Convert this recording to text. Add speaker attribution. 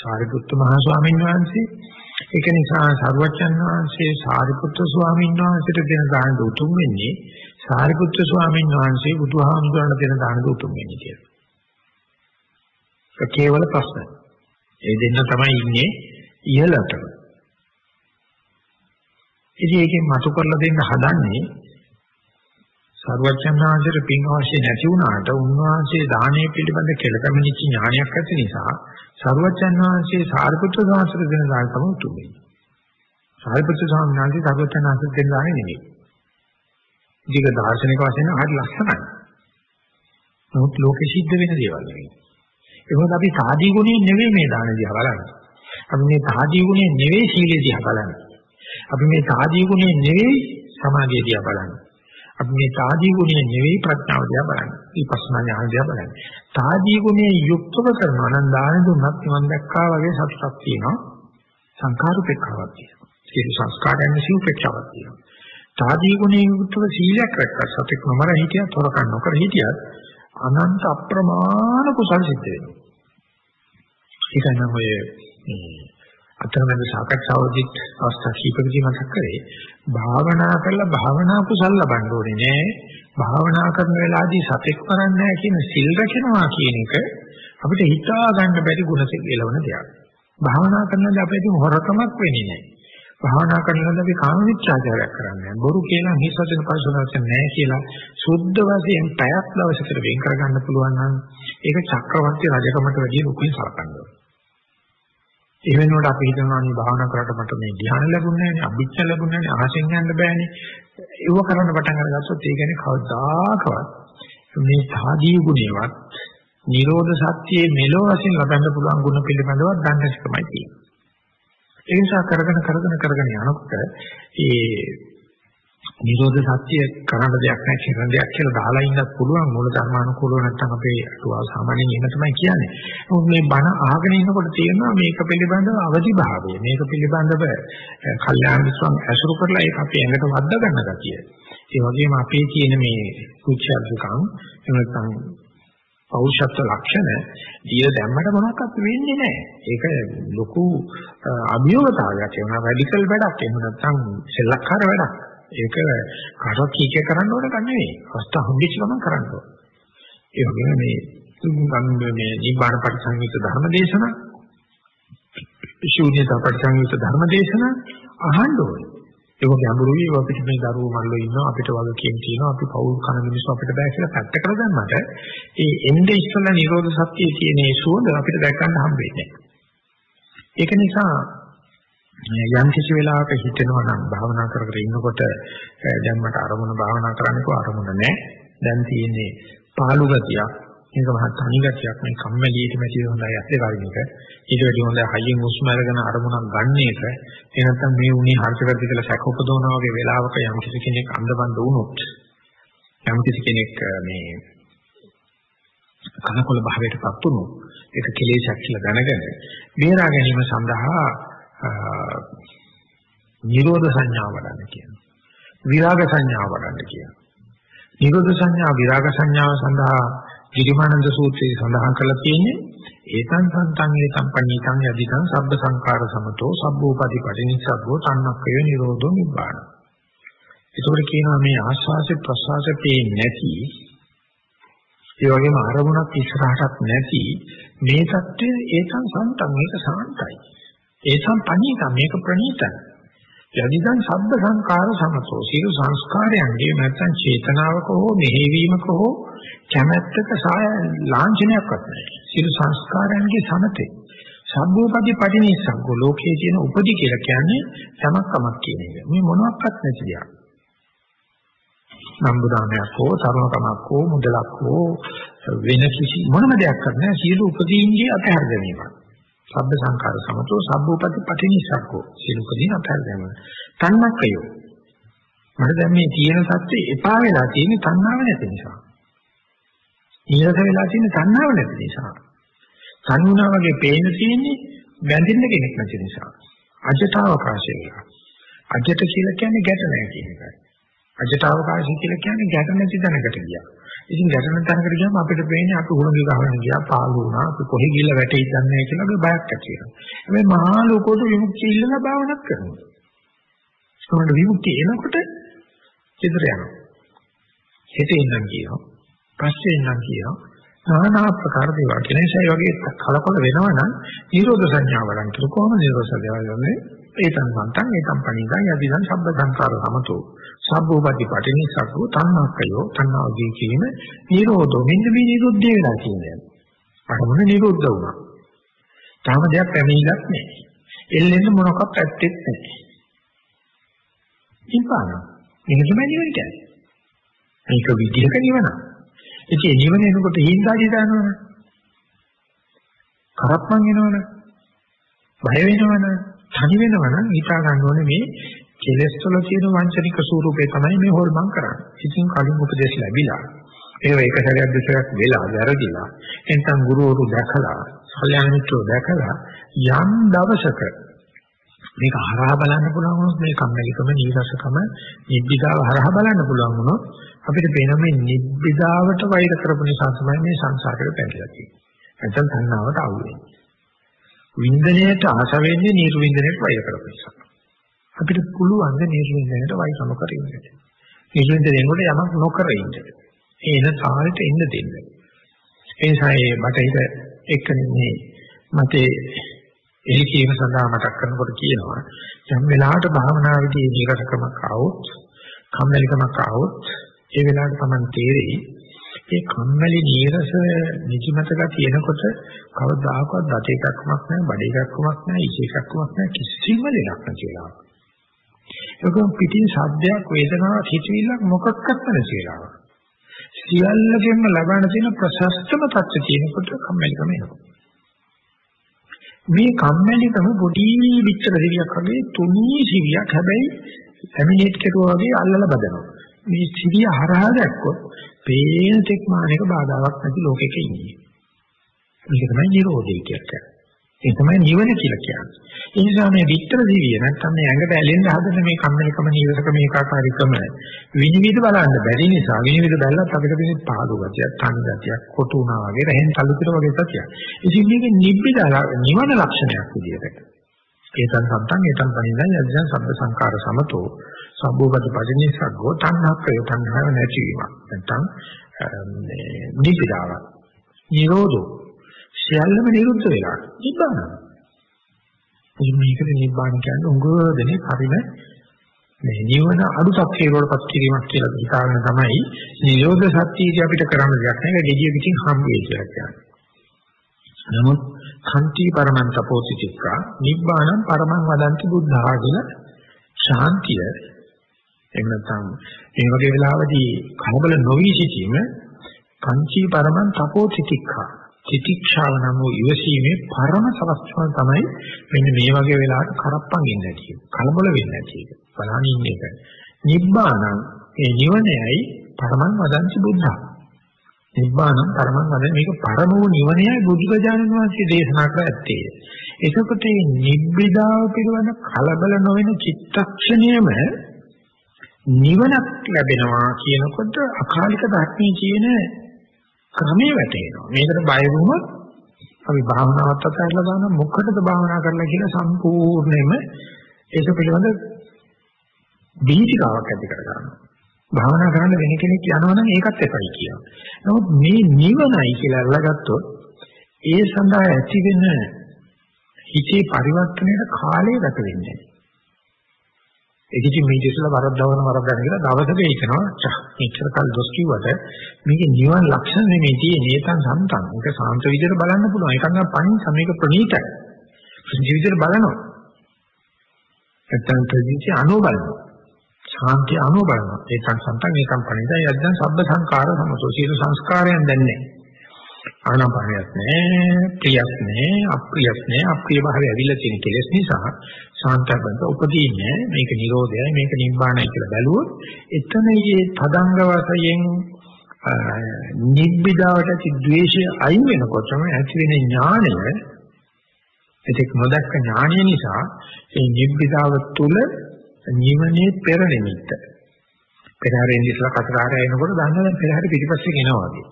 Speaker 1: සාරිපුත්ත මහ ස්වාමීන් වහන්සේ ඒක නිසා සරුවච්චන් වහන්සේ සාරිපුත්‍ර ස්වාමීන් වහන්සේට දෙන දාන උතුම් වෙන්නේ සාරිපුත්‍ර ස්වාමීන් වහන්සේ බුදුහාමුදුරන්ට දෙන දාන උතුම් වෙන්නේ කියලා. ඒක කේවල ප්‍රශ්න. ඒ දෙන්න තමයි ඉන්නේ ඉහළට. ඉතින් ඒකෙන් මතු කරලා දෙන්න හදන්නේ සරුවච්චන් වහන්සේට පින් අවශ්‍ය නැති වුණාට උන්වහන්සේ දානය පිළිබඳ කෙලකමිනිච්ච ඥානයක් ඇති නිසා සරුවච්චන් වහන්සේ සාරිපුත්‍ර සාංශර දෙන දාන තමයි උතුම්නේ. සාරිපුත්‍ර ස්වාමීන් වහන්සේ සරුවච්චන් වහන්සේ දෙන දානේ නෙමෙයි. ඊක දාර්ශනික වශයෙන් හරි ලස්සනයි. නමුත් ලෝකෙ සිද්ධ වෙන දේවල් නෙවෙයි. ඒකෝද අපි සාදී ගුණයෙන් නෙවෙයි මේ දාන දිහා බලන්නේ. අපි මේ සාදී ගුණයෙන් නෙවෙයි සීලය දිහා බලන්නේ. අපි මේ සාදී ගුණයෙන් නෙවෙයි සමාධිය දිහා බලන්නේ. අපි මේ සාදී ගුණය නෙවෙයි ප්‍රඥාව දිහා බලන්නේ. විපස්සනා ඥාන දිහා බලන්නේ. සාදී ගුණයේ යුක්තව කරනවා නම් දාන දුන්නත් නිවන් දැක්කා වගේ සතුටක් තියෙනවා. සංඛාරුපේක්ෂාවක් තියෙනවා. සියලු සංස්කාරයන් සිව්පේක්ෂාවක් තියෙනවා. සාදී ගුණයේ යුක්තව සීලයක් රැක්කා සතෙක් නොමර හිටියත් හොරකම් නොකර හිටියත් අනන්ත අප්‍රමාණ කුසල් සිද්ධ වෙනවා. ඒකයි නම් ඔය අතරමැද සාකච්ඡාවදිත් අවස්ථා කීපකදී මතක් කරේ භාවනා කරලා භාවනා කුසල් ලබන්න ඕනේ නෑ භාවනා කරන වෙලාවදී සතෙක් කරන්නේ නැහැ කියන සිල් රැකෙනවා කියන එක අපිට හිතා ගන්න බැරි ගුණ එළවන දෙයක්. භාවනා කරනකොට අපිට හොරකමක් වෙන්නේ නැහැ. භාවනා කරනකොට අපි කාම විචාරයක් කරන්නේ නැහැ. බොරු කියලා හිස් වචන පරිසරයක් නැහැ කියලා සුද්ධ වශයෙන් පැයක් දවසකට වෙන් කරගන්න පුළුවන් නම් ඒක චක්‍රවර්ති රජකමට වැඩිය ලොකුයි සලකන්නේ. ඒ වෙනුවට අපි හිතනවා මේ භාවනා කරාට මට මේ ධ්‍යාන ලැබුණේ නැහැ, අභිච්ඡ ලැබුණේ නැහැ, අහසෙන් යන්න බෑනේ. ඒව කරන්න පටන් අරගත්තොත් ඒ කියන්නේ කවදාකවත් මේ සාදී ගුණේවත් නිරෝධ සත්‍යයේ මෙලෝ වශයෙන් ලබන්න පුළුවන් ගුණ පිළිබඳව දන්නේ නැතිකමයි තියෙන්නේ. ඒ නිසා කරගෙන කරගෙන කරගෙන යනකොට ඒ නිරෝධ සත්‍ය කරන්න දෙයක් නැහැ කියන දෙයක් කියලා දාලා ඉන්නත් පුළුවන් මූල ධර්මානුකූලව නැත්නම් අපේ අටුවා සාමාන්‍යයෙන් එහෙම තමයි කියන්නේ. මොකද මේ බණ අහගෙන ඉන්නකොට තියෙනවා මේක පිළිබඳව අවදි භාවය. මේක පිළිබඳව කල්යාණ විශ්වාස ඇසුරු කරලා ඒක අපේ ඇඟට වද්දා ගන්න ගතිය. ඒ වගේම අපේ තියෙන මේ කුච්චල්කම් එහෙම නැත්නම් පෞරුෂත්ව ලක්ෂණ දිය දැම්මට මොනවක්වත් වෙන්නේ නැහැ. ඒක ලොකු අභියෝගතාවයක්. ඒ වුණා රැඩිකල් වැඩක්. එහෙම නැත්නම් සෙල්ලක්කාර වැඩක්. ඒක කාටවත් කීකේ කරන්න ඕන කම නෙවෙයි. අවස්ථා හම්බෙච්ච ගමන් කරන්න ඕන. ඒ වගේම මේ ගන්න මේ නිබ්බාන පරිසංයුක්ත ධර්ම දේශනා ශූන්‍යතා පරිසංයුක්ත ධර්ම දේශනා අහන්න ඕනේ. ඒක ගැඹුරුයි අපිට මේ දරුවෝ මල්ලෝ ඉන්නවා අපිට වගේ කියන තියෙනවා අපි පවුල් කන මිනිස්සු අපිට බෑ කියලා පැත්තකට දැම්මට ඒ එnde ඉස්සලා නිරෝධ සත්‍යයේ තියෙන ඒ සුවඳ අපිට දැක ගන්න හම්බෙන්නේ නැහැ. ඒක නිසා යම් කිසි වෙලාවක හිතෙනවා නම් භාවනා කර කර ඉන්නකොට දැන් මට අරමුණ භාවනා කරන්නකෝ අරමුණ නැහැ. දැන් තියෙන්නේ පාළු ගතියක්. මේක මහත් තනි ගතියක්. මේ කම්මැලියට මැටි හොඳයි ඇත්තේ වරින් එක. ඊට වැඩි හොඳ හයියෙන් හුස්ම අරගෙන අරමුණක් ගන්න එක. ඒ නැත්තම් මේ උනේ හර්ෂකරද කියලා සැක උපදවනා වගේ වෙලාවක යම් කිසි කෙනෙක් අන්ධබන්ද වුණොත් යම් කිසි කෙනෙක් මේ කනකොල භාවයටපත් වුණොත් ඒක කෙලෙසක් කියලා දැනගෙන බේරා ගැනීම සඳහා නිරෝධ සංඥාව වඩන්න කියනවා. විරාග සංඥාව වඩන්න කියනවා. නිරෝධ සංඥා විරාග සංඥාව සඳහා ගිරිමානන්ද සූත්‍රයේ සඳහන් කරලා තියෙන්නේ ඒතං සන්තං ඒතං පඤ්ඤිතං යදිතං සබ්බ සංඛාර සමතෝ සබ්බෝපදි පටිනිස්සග්ගෝ තන්නක්කය නිරෝධෝ නිබ්බාන. ඒකෝට කියනවා මේ ආස්වාසේ ප්‍රසවාසේ පේන්නේ නැති ඒ වගේම අරමුණක් ඉස්සරහටත් නැති මේ தත්ත්වය ඒතං සන්තං මේක සාන්තයි. ඒසම් පණීත මේක ප්‍රණීතයි. යදිදන් සබ්බ සංකාර සමතෝ සියලු සංස්කාරයන්ගේ නැත්නම් චේතනාවක හෝ මෙහෙවීමක හෝ කැමැත්තක සාය ලාංඡනයක්වත් නැහැ. සියලු සංස්කාරයන්ගේ සමතේ. සම්භූපදී පටිනිස්සංකෝ ලෝකයේ තියෙන උපදි කියලා කියන්නේ සමක්කමක් කියන එක. මේ මොනවත් නැති දෙයක්. සම්බුදාමයක් හෝ සර්වකමක් හෝ මුදලක් හෝ වෙන කිසි මොනම දෙයක් කරන්නේ සියලු උපදීන්ගේ අතහැර ගැනීමක්. සබ්බ සංඛාර සමතෝ සබ්බෝපති පටිනිසක්කෝ සියලුකදී අතහැරගෙන තණ්හක්කයෝ. මට දැන් මේ තියෙන සත්‍ය එපා වෙලා තියෙන තණ්හාව නැති නිසා. ඊළඟ වෙලා තියෙන තණ්හාව නැති නිසා. තණ්හා වගේ පේන තියෙන්නේ බැඳින්න කෙනෙක් නැති නිසා. අජටවකාශය වෙලා අජට කියලා කියන්නේ ගැට නැහැ කියන එකයි. අජටවකාශය කියලා කියන්නේ ගැට නැති දැනකට ගියා. ඉතින් ගැටෙන තැනකට ගියාම අපිට පේන්නේ අපි උණු ගහගෙන ගියා පාළු වුණා අපි කොහෙ ගිහලා වැටෙයිද දන්නේ නැහැ කියලා බයක් ඇති වෙනවා. හැබැයි මහා ලෝකෝට විමුක්තිය ඉල්ලලා භාවනාවක් කරනවා. ඒකට විමුක්තිය එනකොට චිතර යනවා. හිතේ ඉන්නම් කියනවා. පස්සේ ඉන්නම් කියනවා. নানা ආකාර දේවල් කියන නිසා ඒ වගේ කලකොල වෙනවා නම් නිරෝධ සංඥාව වලන් කියන කොහොම නිරෝධ සංඥාව ගන්නේ ඒතන් සම්තන් ඒතන් පණිදා යදිදන් සබ්බ සංකාර සමතෝ. සබ්බෝපති පටිනිසකෝ තණ්හක්කයෝ තණ්හාවදී කියන නිරෝධෝ. මෙන්න මේ නිරුද්ධය වෙලා කියන්නේ. අරමුණ නිරුද්ධ වුණා. තාම දෙයක් පැමිණිලක් නැහැ එල්ලෙන්න මොනකක් ඇත්තෙත් නැහැ ඉපාන මේක තමයි නිවන කියන්නේ. මේක විදිහක නිවනක් ඉතින් නිවන එනකොට හිඳාදී දානවනේ. කරප්පන් එනවනේ. බය වෙනවනේ. තනි වෙනවනේ හිතා ගන්න ඕනේ මේ කෙලස් වල තියෙන වංචනික ස්වරූපේ තමයි මේ හොල්මන් කරන්නේ. ඉතින් කලින් උපදේශ ලැබිලා ඒක එක සැරයක් දෙසරයක් වෙලා වැරදිලා එතන ගුරුවරු දැකලා සල්යන මිත්‍රෝ දැකලා යම් දවසක මේක හරහා බලන්න පුළුවන් වුණොත් මේ කම්මැලිකම නීරසකම නිබ්බිදාව හරහා බලන්න පුළුවන් වුණොත් අපිට පේන මේ නිබ්බිදාවට වෛර කරපු නිසා තමයි මේ සංසාරයට පැටලලා තියෙන්නේ. නැත්නම් තණ්හාවට අවු වෙන්නේ. වින්දනයට ආස වෙන්නේ නිර්වින්දනයට වෛර කරපු නිසා. අපිට පුළුවන් ද නිර්වින්දනයට වෛර නොකර ඉන්නට. නිර්වින්දනයට යමක් නොකර ඉන්නට. එන තාලෙට එන්න දෙන්න. ඒ නිසා මේ බටහිර එක්කනේ මතේ එහි කීම සඳහා මතක් කරනකොට කියනවා යම් වෙලාවකට භාවනාවේදී නිරසකමක් ආවොත් කම්මැලිකමක් ආවොත් ඒ වෙලාවට තමයි තේරෙයි ඒ කම්මැලි නීරස නිදිමත ගතියනකොට කවදාකවත් දත එකක්මක් නැහැ බඩ එකක්මක් නැහැ ඉච එකක්මක් නැහැ කිසිම දෙයක් නැතිලා. ඒකම පිටින් සද්දයක් වේදනාවක් හිතවිල්ලක් මොකක්වත් නැතිලා. සියල්ලකින්ම ලබන තියෙන ප්‍රශස්තම තත්ත්වය තියෙනකොට කම්මැලිකම එනවා. මේ කම්මැලිකම පොඩි විතර සිවියක් වගේ තුනී සිවියක් හැබැයි ලැමිනේට් කෙරුවා වගේ අල්ලලා බදනවා. මේ සිවිය හරහා දැක්කොත් පේන තෙක් මානක බාධාවක් නැති ලෝකෙක ඉන්නේ. මේක තමයි නිරෝධය කියන්නේ. ඒ තමයි නිවන කියලා කියන්නේ. ඒ නිසා මේ විතර දිවිය නැත්තම් මේ ඇඟට ඇලෙන්න හදන මේ කම්මැලිකම නීරසකම ඒකාකාරීකම විනිවිද බලන්න බැරි නිසා විනිවිද බැලුවත් අපිට මේ පාළු ගතියක්, තනි ගතියක්, කොටු වුණා වගේ රහෙන් තල්ලු කර වගේ ගතියක්. ඉතින් මේක නිබ්බිදා නිවන ලක්ෂණයක් විදිහට. ඒතන් සම්තන් ඒතන් පණිදන් යදිදන් සබ්බ සංකාර සමතෝ සම්භෝගත පරිණිසග්ගෝ තණ්හක්කය තණ්හාව නැතිවීම. නැත්තම් මේ නිබ්බිදාව. නිරෝධෝ සියල්ලම නිරුද්ධ වෙලා නිබ්බාන. ඉතින් මේකට නිබ්බාන කියන්නේ උගෝදනේ පරිම මේ නිවන අඩුසක් හේරවලපත් කිරීමක් කියලා හිතාගෙන තමයි නිරෝධ සත්‍යයදී අපිට කරන්න දෙයක් නැහැ. ගෙඩිය පිටින් හම් වෙයි කියලා කියන්නේ. නමුත් කන්ති පරමං තපෝති චිත්‍රා නිබ්බාණං පරමං වදන්ති බුද්ධා කියන ශාන්තිය එහෙම නැත්නම් මේ වගේ වෙලාවදී කලබල නොවි සිටීම කංචී පරමං තපෝති තික්ඛා තිතික්ෂාව නම් වූ ඉවසීමේ පරම සවස්තුව තමයි මෙන්න මේ වගේ වෙලාවට කරප්පන් ඉන්නේ නැති කලබල වෙන්නේ නැති බලන්න ඉන්නේ එක. නිබ්බාණං ඒ නිවනයයි පරමං වදන්ති බුද්ධා. නිබ්බාණං පරමං වදන් මේක පරම වූ නිවනයයි බුදුරජාණන් වහන්සේ දේශනා කර ඇත්තේ. එතකොට මේ නිබ්බිදාව පිළිබඳ කලබල නොවන චිත්තක්ෂණයම නිවනක් ලැබෙනවා කියනකොට අකාලික ධර්මයේ කියන ක්‍රමයේ වැටෙනවා. මේකට බය වුණොත් අපි භාවනාවත් අතහැරලා දාන මොකටද භාවනා කරලා කියලා සම්පූර්ණයෙන්ම ඒක පිළිබඳ බීජිකාවක් ඇති කර ගන්නවා. භාවනා කරන්න වෙන කෙනෙක් යනවා නම් ඒකත් එපයි කියනවා. නමුත් මේ නිවනයි කියලා අල්ලගත්තොත් ඒ සඳහා ඇති වෙන හිතේ පරිවර්තනයේ කාලය ගත වෙන්නේ. ඒක ඉතින් මේ ඉතිසලා වරද්දවන වරද්දන කියලා දවසක හිතනවා චා මෙච්චර කල් දොස් කිව්වට මේකේ නිවන ලක්ෂණ නෙමෙයි තියෙන්නේ ඒතන් සම්තන්. ඒක සාන්ත විදිහට බලන්න පුළුවන්. ඒකක් නම් පණින් සමේක ප්‍රණීතයි. ප්‍රණීත විදිහට බලනවා. නැත්තම් ප්‍රණීත අනෝ බලනවා. ශාන්තිය අනෝ බලනවා. ඒකන් සම්තන් ඒකම් පණිතයි යද්දන් සබ්බ සංකාර සමතෝ සියලු සංස්කාරයන් දැන්නේ. ආනාපානයක් නෑ, ප්‍රියක් නෑ, අප්‍රියක් නෑ, අප්‍රිය භාවය ඇවිල්ලා තියෙන කෙලෙස් නිසා සාන්තබන්ත උපදීන්නේ මේක නිරෝධයයි මේක නිබ්බානයි කියලා බැලුවොත් එතනයේ තදංග වශයෙන් නිබ්බිදාවට ඇති ද්වේෂය අයින් වෙනකොටම ඇති වෙන ඥානය ඒක නොදක්ක ඥානය නිසා ඒ නිබ්බිදාව තුළ නිවනේ පෙර නිමිත්ත පෙරහැරෙන් ඉස්සලා කතරාරය එනකොට දන්නවා දැන් පෙරහැර පිටිපස්සේ එනවා වගේ.